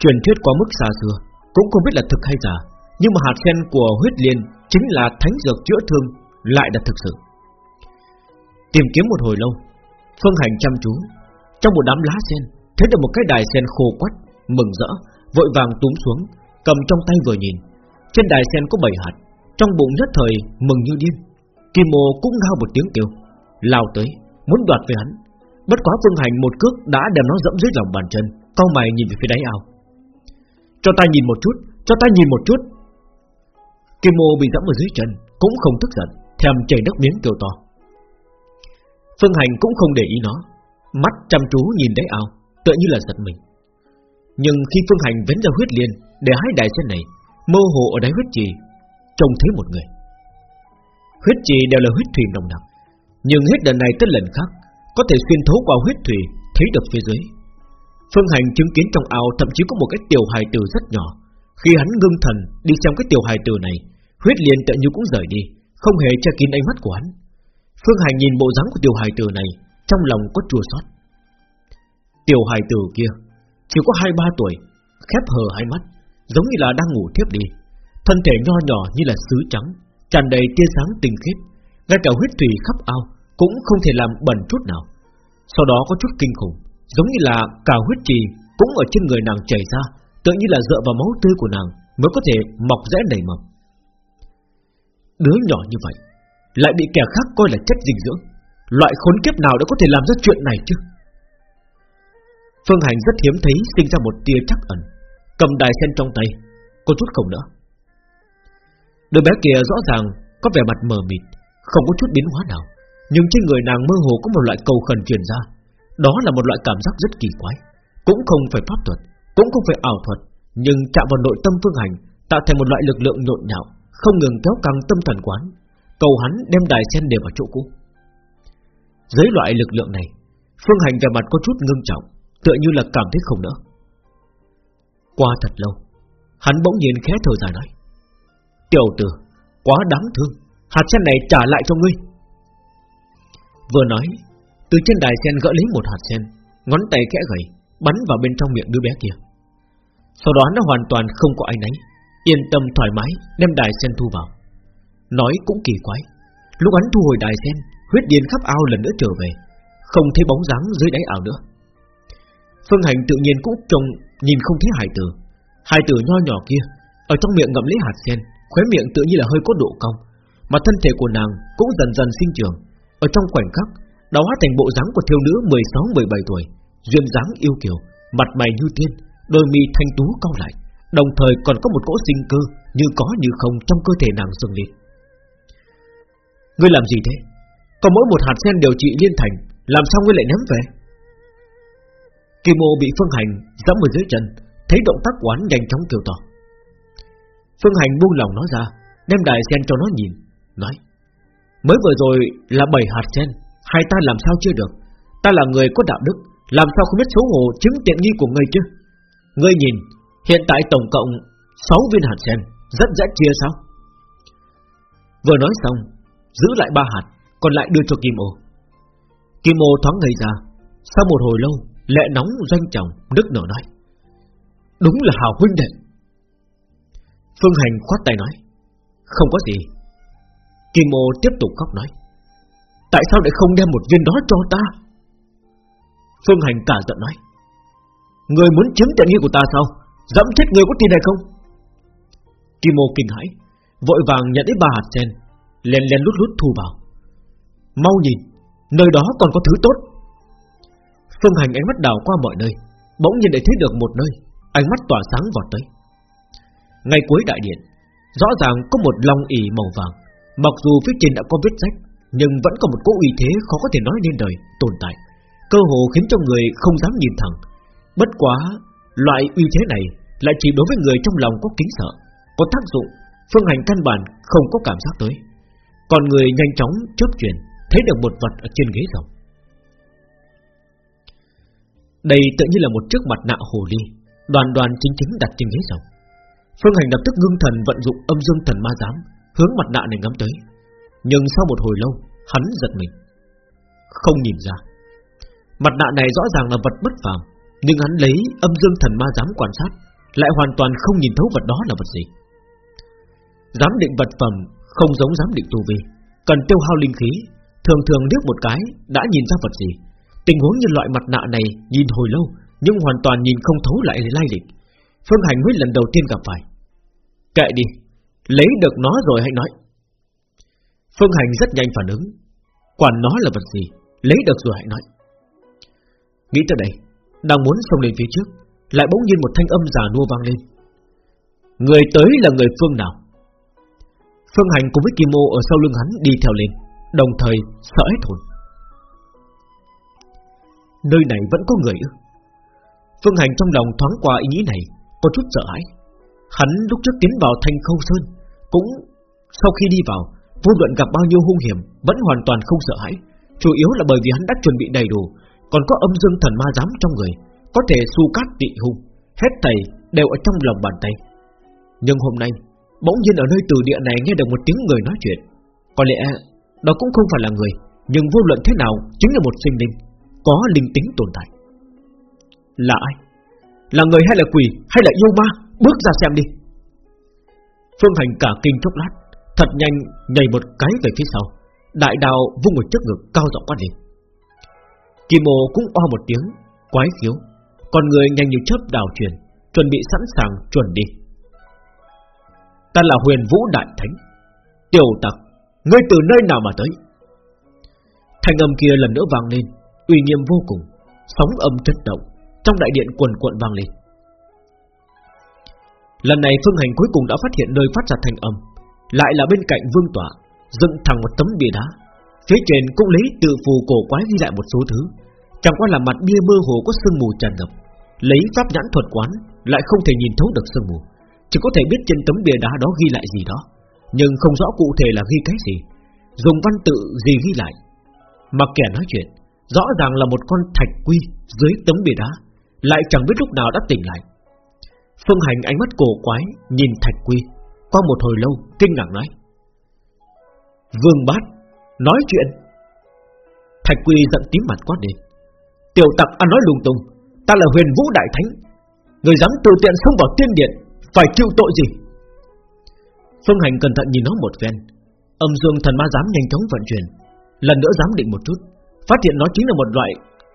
Truyền thuyết quá mức xa xưa, Cũng không biết là thực hay giả, Nhưng mà hạt sen của huyết liên Chính là thánh dược chữa thương, Lại là thực sự. Tìm kiếm một hồi lâu, Phương hành chăm chú, Trong một đám lá sen Thấy được một cái đài sen khô quắt, Mừng rỡ, Vội vàng túm xuống, Cầm trong tay vừa nhìn. Trên đài sen có bảy hạt, Trong bụng nhất thời mừng như điên. Kim Mô cũng ngao một tiếng kêu, Lao tới, Muốn đoạt về hắn. Bất quá phương hành một cước đã đem nó dẫm dưới lòng bàn chân Cao mày nhìn về phía đáy ao. Cho ta nhìn một chút, Cho ta nhìn một chút. Kim Mô bị dẫm ở dưới chân, Cũng không tức giận, Thèm chảy nước miếng kêu to. Phương Hành cũng không để ý nó, Mắt chăm chú nhìn đáy ao. Tựa như là giật mình. Nhưng khi Phương Hành vén ra huyết liên Để hái đại sen này, Mơ hồ ở đáy huyết trì, Trông thấy một người. Huyết trì đều là huyết thủy nồng nặc, Nhưng hết lần này tới lần khác, Có thể xuyên thấu qua huyết thủy, Thấy được phía dưới. Phương Hành chứng kiến trong ao thậm chí có một cái tiểu hài tử rất nhỏ. Khi hắn ngưng thần đi xem cái tiểu hài tử này, Huyết liền tự như cũng rời đi, Không hề che kín ánh mắt của hắn. Phương Hành nhìn bộ dáng của tiểu hài tử này, Trong lòng có chua xót. Tiểu hài tử kia Chỉ có hai ba tuổi Khép hờ hai mắt Giống như là đang ngủ thiếp đi Thân thể nho nhỏ như là sứ trắng tràn đầy tia sáng tinh khiết, ngay cả huyết thủy khắp ao cũng không thể làm bẩn chút nào. Sau đó có chút kinh khủng, giống như là cả huyết trì cũng ở trên người nàng chảy ra, tự như là dựa vào máu tươi của nàng mới có thể mọc rễ nảy mầm. Đứa nhỏ như vậy lại bị kẻ khác coi là chất dinh dưỡng, loại khốn kiếp nào đã có thể làm ra chuyện này chứ? Phương Hành rất hiếm thấy sinh ra một tia chắc ẩn, cầm đài sen trong tay, có chút không nữa. Đứa bé kia rõ ràng có vẻ mặt mờ mịt, không có chút biến hóa nào, nhưng trên người nàng mơ hồ có một loại cầu khẩn truyền ra, đó là một loại cảm giác rất kỳ quái, cũng không phải pháp thuật, cũng không phải ảo thuật, nhưng chạm vào nội tâm Phương Hành, tạo thành một loại lực lượng nhộn nhạo, không ngừng kéo căng tâm thần quán, cầu hắn đem đài sen đều vào chỗ cũ. Dưới loại lực lượng này, Phương Hành về mặt có chút ngưng trọng, tựa như là cảm thấy không đỡ. Qua thật lâu, hắn bỗng nhiên khẽ thở dài nói: Tiểu tử Quá đáng thương Hạt sen này trả lại cho ngươi. Vừa nói Từ trên đài sen gỡ lấy một hạt sen Ngón tay kẽ gầy Bắn vào bên trong miệng đứa bé kia. Sau đó nó hoàn toàn không có ai nấy Yên tâm thoải mái Đem đài sen thu vào. Nói cũng kỳ quái Lúc hắn thu hồi đài sen Huyết điên khắp ao lần nữa trở về Không thấy bóng dáng dưới đáy ao nữa. Phương Hành tự nhiên cũng trông Nhìn không thấy hải tử Hải tử nho nhỏ kia Ở trong miệng ngậm lấy hạt sen khóe miệng tự như là hơi có độ cong, mà thân thể của nàng cũng dần dần sinh trưởng. Ở trong khoảnh khắc, đó hóa thành bộ dáng của thiếu nữ 16-17 tuổi, duyên dáng yêu kiều, mặt mày như tiên, đôi mi thanh tú cau lại, đồng thời còn có một cỗ sinh cơ như có như không trong cơ thể nàng dâng lên. Ngươi làm gì thế? Có mỗi một hạt sen điều trị liên thành, Làm sao ngươi lại ném về Kim ô bị Phương Hành dẫm ở dưới chân, Thấy động tác quán nhanh chóng kêu to. Phương Hành buông lòng nó ra, Đem đài sen cho nó nhìn, Nói, Mới vừa rồi là bảy hạt sen, Hai ta làm sao chưa được? Ta là người có đạo đức, Làm sao không biết xấu hổ chứng tiện nghi của ngươi chứ? Ngươi nhìn, Hiện tại tổng cộng 6 viên hạt sen, Rất dễ chia sao? Vừa nói xong, Giữ lại ba hạt, Còn lại đưa cho Kim ô. Kim ô thoáng ngây ra, Sau một hồi lâu Lệ nóng doanh chồng Nước nở nói. Đúng là hào huynh đệ. Phương Hành khoát tay nói. Không có gì. Kim Mô tiếp tục khóc nói. Tại sao lại không đem một viên đó cho ta? Phương Hành cả giận nói. Người muốn chiếm tiện nghi của ta sao? Dẫm chết người có tin hay không? Kim Mô kinh hãi, Vội vàng nhận lấy ba hạt sen Lên lên lút lút thu vào. Mau nhìn, Nơi đó còn có thứ tốt. Phương Hành ánh mắt đào qua mọi nơi, Bỗng nhiên để thấy được một nơi, Ánh mắt tỏa sáng vọt tới. Ngay cuối đại điện, Rõ ràng có một long ỉ màu vàng, Mặc dù phía trên đã có vết rách, Nhưng vẫn có một cỗ uy thế khó có thể nói nên đời, Tồn tại. Cơ hồ khiến cho người không dám nhìn thẳng. Bất quá, Loại uy thế này Lại chỉ đối với người trong lòng có kính sợ, Có tác dụng, Phương hành căn bản không có cảm giác tới. Còn người nhanh chóng chớp chuyển, Thấy được một vật ở trên ghế rồng đây tự như là một chiếc mặt nạ hồ ly, Đoàn đoàn chính chính đặt trên ghế rồng. Phương hành lập tức ngưng thần vận dụng âm dương thần ma giám, Hướng mặt nạ này ngắm tới. Nhưng sau một hồi lâu, Hắn giật mình. Không nhìn ra. Mặt nạ này rõ ràng là vật bất phàm, Nhưng hắn lấy âm dương thần ma giám quan sát, Lại hoàn toàn không nhìn thấu vật đó là vật gì. Giám định vật phẩm Không giống giám định tu vi, Cần tiêu hao linh khí, Thường thường liếc một cái đã nhìn ra vật gì. Tình huống như loại mặt nạ này Nhìn hồi lâu, Nhưng hoàn toàn nhìn không thấu lại lai lịch. Phương Hành mới lần đầu tiên gặp phải. Kệ đi, Lấy được nó rồi hãy nói. Phương Hành rất nhanh phản ứng. Quản nó là vật gì, Lấy được rồi hãy nói. Nghĩ tới đây, Đang muốn xông lên phía trước, Lại bỗng nhiên một thanh âm già nua vang lên. Người tới là người phương nào? Phương Hành cùng với Kim Mô ở sau lưng hắn đi theo lên, Đồng thời sợ hết hồn. Nơi này vẫn có người ư? Phương Hành trong lòng thoáng qua ý nghĩ này, Có chút sợ hãi. Hắn lúc trước tiến vào thành khâu sơn, Cũng sau khi đi vào, Vô luận gặp bao nhiêu hung hiểm, Vẫn hoàn toàn không sợ hãi. Chủ yếu là bởi vì hắn đã chuẩn bị đầy đủ, Còn có âm dương thần ma giám trong người, Có thể su cát tị hung. Hết thầy đều ở trong lòng bàn tay. Nhưng hôm nay, Bỗng nhiên ở nơi từ địa này nghe được một tiếng người nói chuyện. Có lẽ đó cũng không phải là người, Nhưng vô luận thế nào, Chính là một sinh linh. Có linh tính tồn tại. Là ai? Là người hay là quỷ hay là yêu ma? Bước ra xem đi. Phương Hành cả kinh chốc lát, Thật nhanh nhảy một cái về phía sau. Đại đào vung một trước ngực cao giọng quát lên. Kim Mô cũng o một tiếng, Quái khiếu. Còn người nhanh như chớp đào truyền Chuẩn bị sẵn sàng chuẩn đi. Ta là huyền vũ đại thánh. Tiểu tặc, Ngươi từ nơi nào mà tới? Thanh âm kia lần nữa vang lên uy nghiêm vô cùng, Sóng âm chấn động, Trong đại điện quần cuộn vang lên. Lần này Phương Hành cuối cùng đã phát hiện nơi phát ra thanh âm, Lại là bên cạnh vương tọa, Dựng thẳng một tấm bia đá. Phía trên cũng lấy tự phù cổ quái ghi lại một số thứ, Chẳng qua là mặt bia mơ hồ có sương mù tràn ngập, Lấy pháp nhãn thuật quán, Lại không thể nhìn thấu được sương mù, Chỉ có thể biết trên tấm bia đá đó ghi lại gì đó, Nhưng không rõ cụ thể là ghi cái gì. Dùng văn tự gì ghi lại? Mà kẻ nói chuyện Rõ ràng là một con thạch quy Dưới tấm bia đá, Lại chẳng biết lúc nào đã tỉnh lại. Phương Hành ánh mắt cổ quái Nhìn thạch quy, Qua một hồi lâu kinh ngạc nói, Vương bát, Nói chuyện. Thạch quy giận tím mặt quát đi Tiểu tặc ăn nói lung tung, Ta là huyền vũ đại thánh, Người dám tự tiện xông vào tiên điện, Phải chịu tội gì? Phương Hành cẩn thận nhìn nó một phen, Âm dương thần ma dám nhanh chóng vận chuyển, Lần nữa dám định một chút Phát hiện nó chính là một loại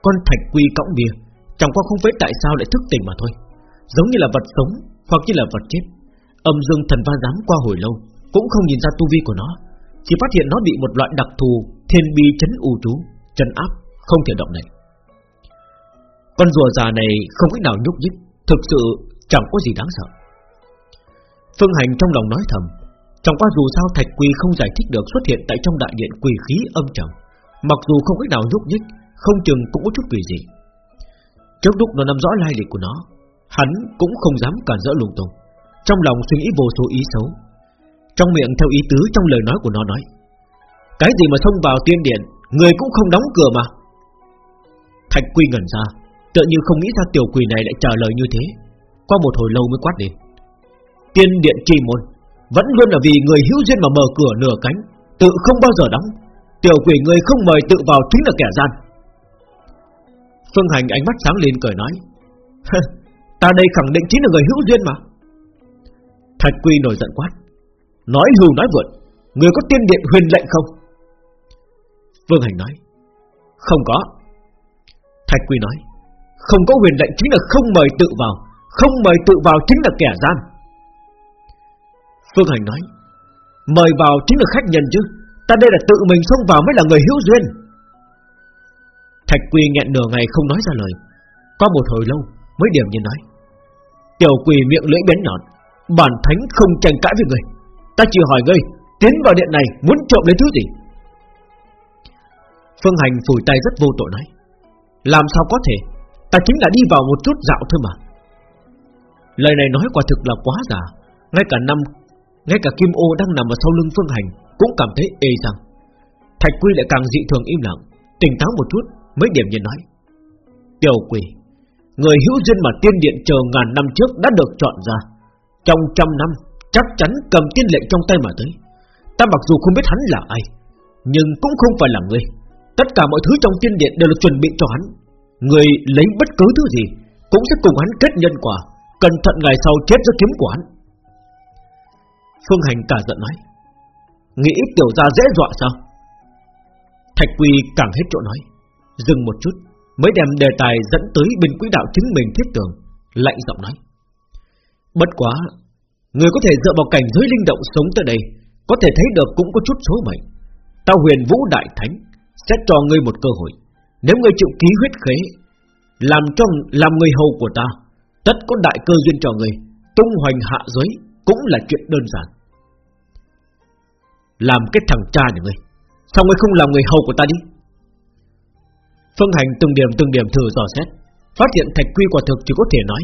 Con thạch quy cõng bia. Chẳng qua không biết tại sao lại thức tỉnh mà thôi. Giống như là vật sống, Hoặc như là vật chết. Âm dương thần va dám qua hồi lâu, Cũng không nhìn ra tu vi của nó. Chỉ phát hiện nó bị một loại đặc thù Thiên bi chấn u trú Chân áp, không thể động đậy. Con rùa già này không cách nào nhúc nhích, Thực sự chẳng có gì đáng sợ. Phương Hành trong lòng nói thầm, Chẳng qua dù sao thạch quy không giải thích được xuất hiện tại trong đại điện quỷ khí âm trầm. Mặc dù không cách nào nhúc nhích Không chừng cũng có chút quỷ gì. Trước lúc nó nắm rõ lai lịch của nó Hắn cũng không dám cản rỡ lung tung. Trong lòng suy nghĩ vô số ý xấu Trong miệng theo ý tứ trong lời nói của nó nói Cái gì mà xông vào tiên điện Người cũng không đóng cửa mà. Thạch quy ngẩn ra Tựa như không nghĩ ra tiểu quỷ này lại trả lời như thế. Qua một hồi lâu mới quát đến, Tiên điện trì môn Vẫn luôn là vì người hữu duyên mà mở cửa nửa cánh Tự không bao giờ đóng. Tiểu quỷ người không mời tự vào chính là kẻ gian. Phương Hành ánh mắt sáng lên cười nói Ta đây khẳng định chính là người hữu duyên mà. Thạch Quy nổi giận quát, Nói hưu nói vượt, Người có tiên điện huyền lệnh không? Phương Hành nói, Không có. Thạch Quy nói, Không có huyền lệnh chính là không mời tự vào, Không mời tự vào chính là kẻ gian. Phương Hành nói, Mời vào chính là khách nhân chứ? Ta đây là tự mình xông vào mới là người hữu duyên. Thạch Quy nghẹn nửa ngày không nói ra lời. Qua một hồi lâu mới điểm nhiên nói, Tiểu quỳ miệng lưỡi bén nhọn, Bản thánh không tranh cãi với người Ta chỉ hỏi ngươi, Tiến vào điện này muốn trộm lấy thứ gì? Phương Hành phủi tay rất vô tội nói, Làm sao có thể? Ta chính là đi vào một chút dạo thôi mà. Lời này nói quả thực là quá giả Ngay cả năm, Ngay cả Kim Ô đang nằm ở sau lưng Phương Hành cũng cảm thấy ê rằng Thạch Quy lại càng dị thường im lặng, Tỉnh táo một chút mới điểm nhiên nói. Tiểu quỷ, Người hữu duyên mà tiên điện chờ ngàn năm trước đã được chọn ra, Trong trăm năm Chắc chắn cầm tiên lệnh trong tay mà tới. Ta mặc dù không biết hắn là ai, Nhưng cũng không phải là người. Tất cả mọi thứ trong tiên điện đều được chuẩn bị cho hắn. Người lấy bất cứ thứ gì Cũng sẽ cùng hắn kết nhân quả, Cẩn thận ngày sau chết giữa kiếm của hắn. Phương Hành cả giận nói. Nghĩ tiểu gia dễ dọa sao? Thạch Quy càng hết chỗ nói. Dừng một chút Mới đem đề tài dẫn tới bên quỹ đạo chính mình thiết tưởng, Lạnh giọng nói. Bất quá Người có thể dựa vào cảnh giới linh động sống tới đây Có thể thấy được cũng có chút số mệnh. Tao huyền vũ đại thánh Sẽ cho ngươi một cơ hội. Nếu ngươi chịu ký huyết khế Làm cho làm người hầu của ta Tất có đại cơ duyên cho ngươi. Tung hoành hạ giới Cũng là chuyện đơn giản. Làm cái thằng cha nhà ngươi. Sao ngươi không làm người hầu của ta đi? Phương Hành từng điểm từng điểm thử dò xét, Phát hiện thạch quy quả thực chỉ có thể nói.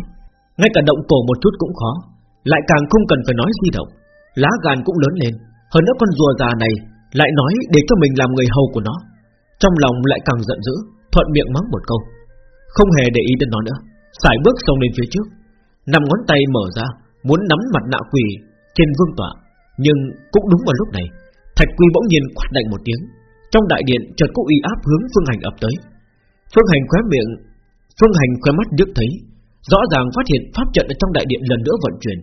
Ngay cả động cổ một chút cũng khó, Lại càng không cần phải nói di động. Lá gan cũng lớn lên, Hơn nữa con rùa già này Lại nói để cho mình làm người hầu của nó. Trong lòng lại càng giận dữ, Thuận miệng mắng một câu. Không hề để ý đến nó nữa, Xài bước xông lên phía trước. Năm ngón tay mở ra, Muốn nắm mặt nạ quỷ trên vương tọa. Nhưng cũng đúng vào lúc này, Thạch quy bỗng nhiên quát lạnh một tiếng. Trong đại điện chợt có uy áp hướng phương hành ập tới. Phương hành khóe miệng, Phương hành khóe mắt nhức thấy. Rõ ràng phát hiện pháp trận ở trong đại điện lần nữa vận chuyển.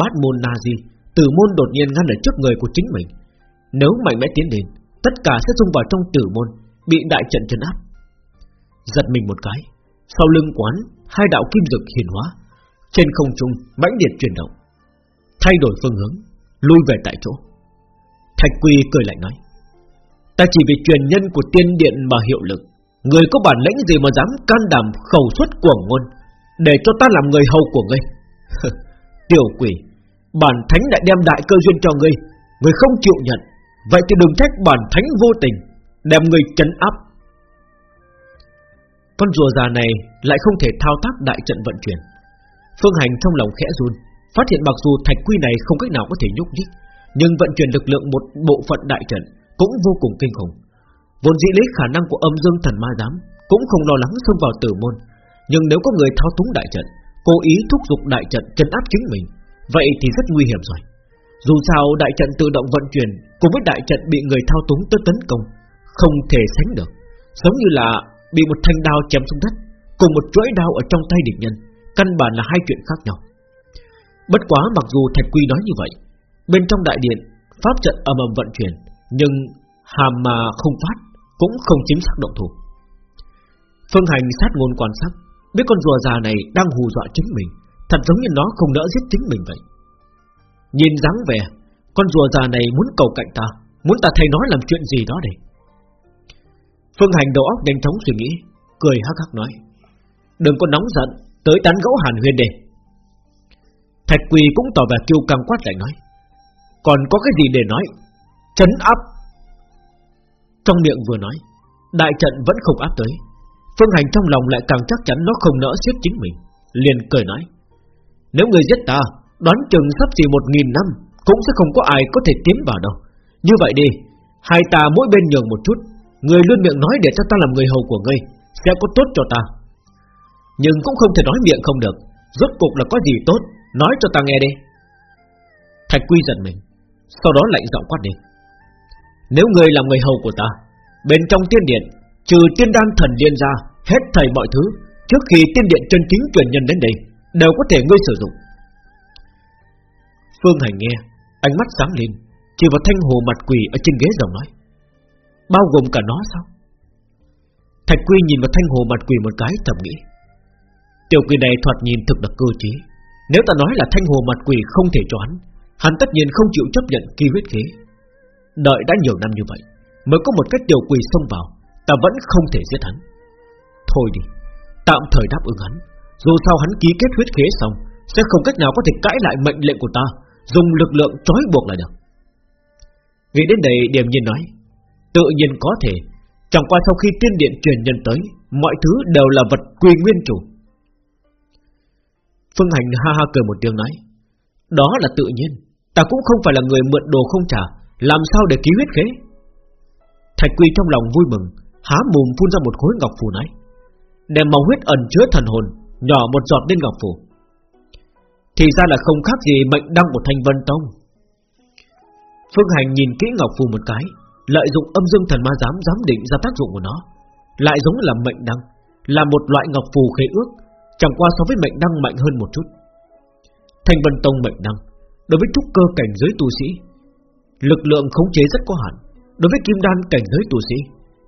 Bát môn na di Tử môn đột nhiên ngăn ở trước người của chính mình. Nếu mạnh mẽ tiến đến Tất cả sẽ xung vào trong tử môn, Bị đại trận trấn áp. Giật mình một cái, Sau lưng quán, Hai đạo kim dực hiển hóa. Trên không trung, mãnh liệt chuyển động. Thay đổi phương hướng. Lui về tại chỗ. Thạch Quy cười lạnh nói, Ta chỉ vì truyền nhân của tiên điện mà hiệu lực. Người có bản lĩnh gì mà dám can đảm khẩu xuất cuồng ngôn, Để cho ta làm người hầu của ngươi? *laughs* Tiểu quỷ, Bản thánh đã đem đại cơ duyên cho ngươi Ngươi không chịu nhận. Vậy thì đừng trách bản thánh vô tình, Đem ngươi chấn áp. Con rùa già này Lại không thể thao tác đại trận vận chuyển. Phương hành trong lòng khẽ run. Phát hiện mặc dù thạch quy này không cách nào có thể nhúc nhích, Nhưng vận chuyển lực lượng một bộ phận đại trận Cũng vô cùng kinh khủng. Vốn dĩ lấy khả năng của âm dương thần ma giám Cũng không lo lắng xông vào tử môn, Nhưng nếu có người thao túng đại trận, Cố ý thúc giục đại trận chân áp chính mình, Vậy thì rất nguy hiểm rồi. Dù sao đại trận tự động vận chuyển Cùng với đại trận bị người thao túng tới tấn công Không thể sánh được. Giống như là bị một thanh đao chém xuống đất, Cùng một chuỗi đao ở trong tay địch nhân, Căn bản là hai chuyện khác nhau. Bất quá mặc dù Thạch Quy nói như vậy Bên trong đại điện Pháp trận âm ầm vận chuyển Nhưng hàm mà không phát cũng không chính xác động thủ. Phương Hành sát ngôn quan sát, biết con rùa già này đang hù dọa chính mình, thật giống như nó không nỡ giết chính mình vậy. Nhìn dáng vẻ, con rùa già này muốn cầu cạnh ta, muốn ta thay nó làm chuyện gì đó đây. Phương Hành đầu óc nhanh chóng suy nghĩ, cười hắc hắc nói: đừng có nóng giận, tới tán gẫu Hàn Huyền đề. Thạch Quỳ cũng tỏ vẻ kiêu căng quát lại nói: còn có cái gì để nói? Chấn áp. Trong miệng vừa nói, Đại trận vẫn không áp tới. Phương Hành trong lòng lại càng chắc chắn nó không nỡ giết chính mình, Liền cười nói, Nếu người giết ta, Đoán chừng sắp chỉ một nghìn năm Cũng sẽ không có ai có thể tiến vào đâu. Như vậy đi, Hai ta mỗi bên nhường một chút, Người luôn miệng nói để cho ta làm người hầu của ngươi Sẽ có tốt cho ta. Nhưng cũng không thể nói miệng không được, Rốt cục là có gì tốt? Nói cho ta nghe đi. Thạch Quy giận mình, Sau đó lạnh giọng quát đi Nếu người là người hầu của ta, Bên trong tiên điện, Trừ tiên đan thần liên ra, Hết thầy mọi thứ, Trước khi tiên điện chân chính truyền nhân đến đây, Đều có thể ngươi sử dụng. Phương Hành nghe, Ánh mắt sáng lên, Chỉ vào thanh hồ mặt quỷ ở trên ghế rồng nói. Bao gồm cả nó sao? Thạch Quy nhìn vào thanh hồ mặt quỷ một cái, thầm nghĩ. Tiểu quỷ này thoạt nhìn thực là cơ trí nếu ta nói là thanh hồ mặt quỷ không thể cho hắn Hắn tất nhiên không chịu chấp nhận kỳ huyết khí Đợi đã nhiều năm như vậy, Mới có một cách tiểu quỷ xông vào, Ta vẫn không thể giết hắn. Thôi đi, Tạm thời đáp ứng hắn. Dù sao hắn ký kết huyết khế xong, Sẽ không cách nào có thể cãi lại mệnh lệnh của ta, Dùng lực lượng trói buộc lại được. Nghĩ đến đây, điềm nhiên nói, Tự nhiên có thể. Chẳng qua sau khi tiên điện truyền nhân tới, Mọi thứ đều là vật quy nguyên chủ. Phương Hành ha ha cười một tiếng nói, Đó là tự nhiên, Ta cũng không phải là người mượn đồ không trả, Làm sao để ký huyết khế? Thạch Quy trong lòng vui mừng, Há mồm phun ra một khối ngọc phù nói, Đem màu huyết ẩn chứa thần hồn, Nhỏ một giọt lên ngọc phù. Thì ra là không khác gì mệnh đăng của thanh vân tông. Phương Hành nhìn kỹ ngọc phù một cái, Lợi dụng âm dương thần ma giám giám định ra tác dụng của nó, Lại giống là mệnh đăng, Là một loại ngọc phù khế ước Chẳng qua so với mệnh đăng mạnh hơn một chút. Thành vân tông mệnh đăng Đối với trúc cơ cảnh giới tu sĩ, Lực lượng khống chế rất có hạn. Đối với kim đan cảnh giới tu sĩ,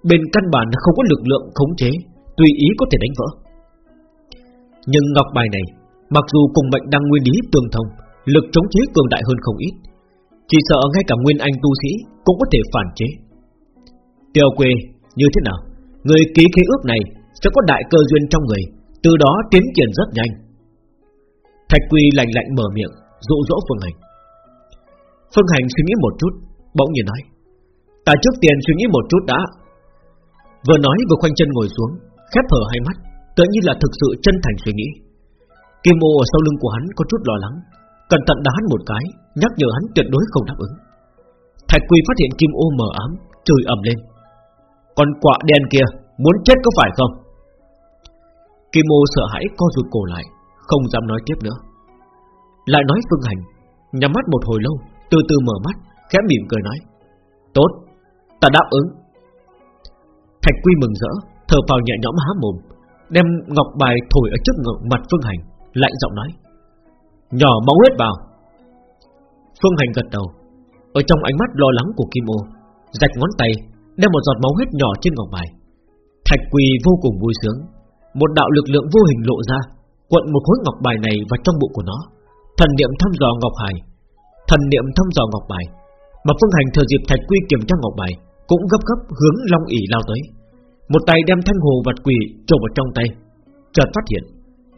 Bên căn bản không có lực lượng khống chế, Tùy ý có thể đánh vỡ. Nhưng ngọc bài này, Mặc dù cùng mệnh đăng nguyên lý tương thông, Lực chống chế cường đại hơn không ít, Chỉ sợ ngay cả nguyên anh tu sĩ Cũng có thể phản chế. Tiêu quê, như thế nào? Người ký khế ước này Sẽ có đại cơ duyên trong người từ đó tiến triển rất nhanh. Thạch Quy lạnh lạnh mở miệng, dụ dỗ Phương Hành. Phương Hành suy nghĩ một chút, Bỗng nhiên nói, Ta trước tiên suy nghĩ một chút đã. Vừa nói vừa khoanh chân ngồi xuống, Khép hở hai mắt Tự như là thực sự chân thành suy nghĩ. Kim ô ở sau lưng của hắn có chút lo lắng, Cẩn thận đá hắn một cái, Nhắc nhở hắn tuyệt đối không đáp ứng. Thạch Quy phát hiện Kim ô mờ ám, Chửi ầm lên Còn quạ đen kia muốn chết có phải không? Kim Mô sợ hãi co rụt cổ lại, Không dám nói tiếp nữa. Lại nói Phương Hành, Nhắm mắt một hồi lâu, Từ từ mở mắt, Khẽ mỉm cười nói, Tốt, Ta đáp ứng. Thạch Quy mừng rỡ, Thở vào nhẹ nhõm há mồm, Đem ngọc bài thổi ở trước ngực mặt Phương Hành Lạnh giọng nói, Nhỏ máu huyết vào. Phương Hành gật đầu, Ở trong ánh mắt lo lắng của Kim Ô, Rạch ngón tay, Đem một giọt máu huyết nhỏ trên ngọc bài. Thạch Quy vô cùng vui sướng. Một đạo lực lượng vô hình lộ ra, Quận một khối ngọc bài này vào trong bụng của nó. Thần niệm thăm dò ngọc hải Thần niệm thăm dò ngọc bài. Mà Phương Hành thừa dịp Thạch Quy kiểm tra ngọc bài, Cũng gấp gấp hướng Long ỉ lao tới. Một tay đem thanh hồ vật quỷ trộn vào trong tay, Chợt phát hiện,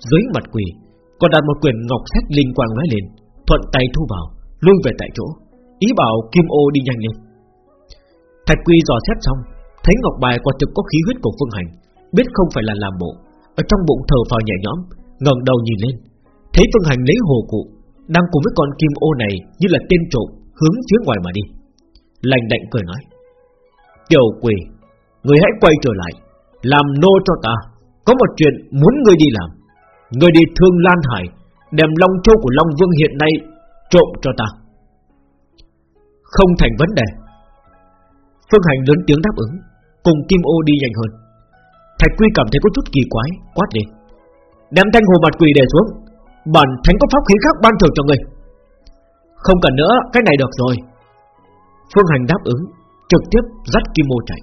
Dưới mặt quỷ còn đặt một quyển ngọc sách linh quang lóe lên, Thuận tay thu vào, Lui về tại chỗ. Ý bảo Kim ô đi nhanh lên. Thạch quy dò xét xong, Thấy ngọc bài quả thực có khí huyết của phương hành, Biết không phải là làm bộ ở trong bụng thở phào nhẹ nhõm, ngẩng đầu nhìn lên. Thấy phương hành lấy hồ cụ, Đang cùng với con kim ô này như là tên trộm, Hướng phía ngoài mà đi. Lành đạnh cười nói, Tiểu quỷ, Người hãy quay trở lại, Làm nô cho ta. Có một chuyện muốn ngươi đi làm. Ngươi đi thương Lan Hải, Đem Long Châu của Long Vương hiện nay Trộm cho ta. Không thành vấn đề. Phương Hành lớn tiếng đáp ứng, Cùng Kim Ô đi nhanh hơn. Thạch Quy cảm thấy có chút kỳ quái, Quát đi Đem thanh hồ mặt quỷ để xuống, Bản thánh có pháp khí khác ban thưởng cho ngươi Không cần nữa, Cái này được rồi. Phương Hành đáp ứng, Trực tiếp dắt Kim Ô chạy.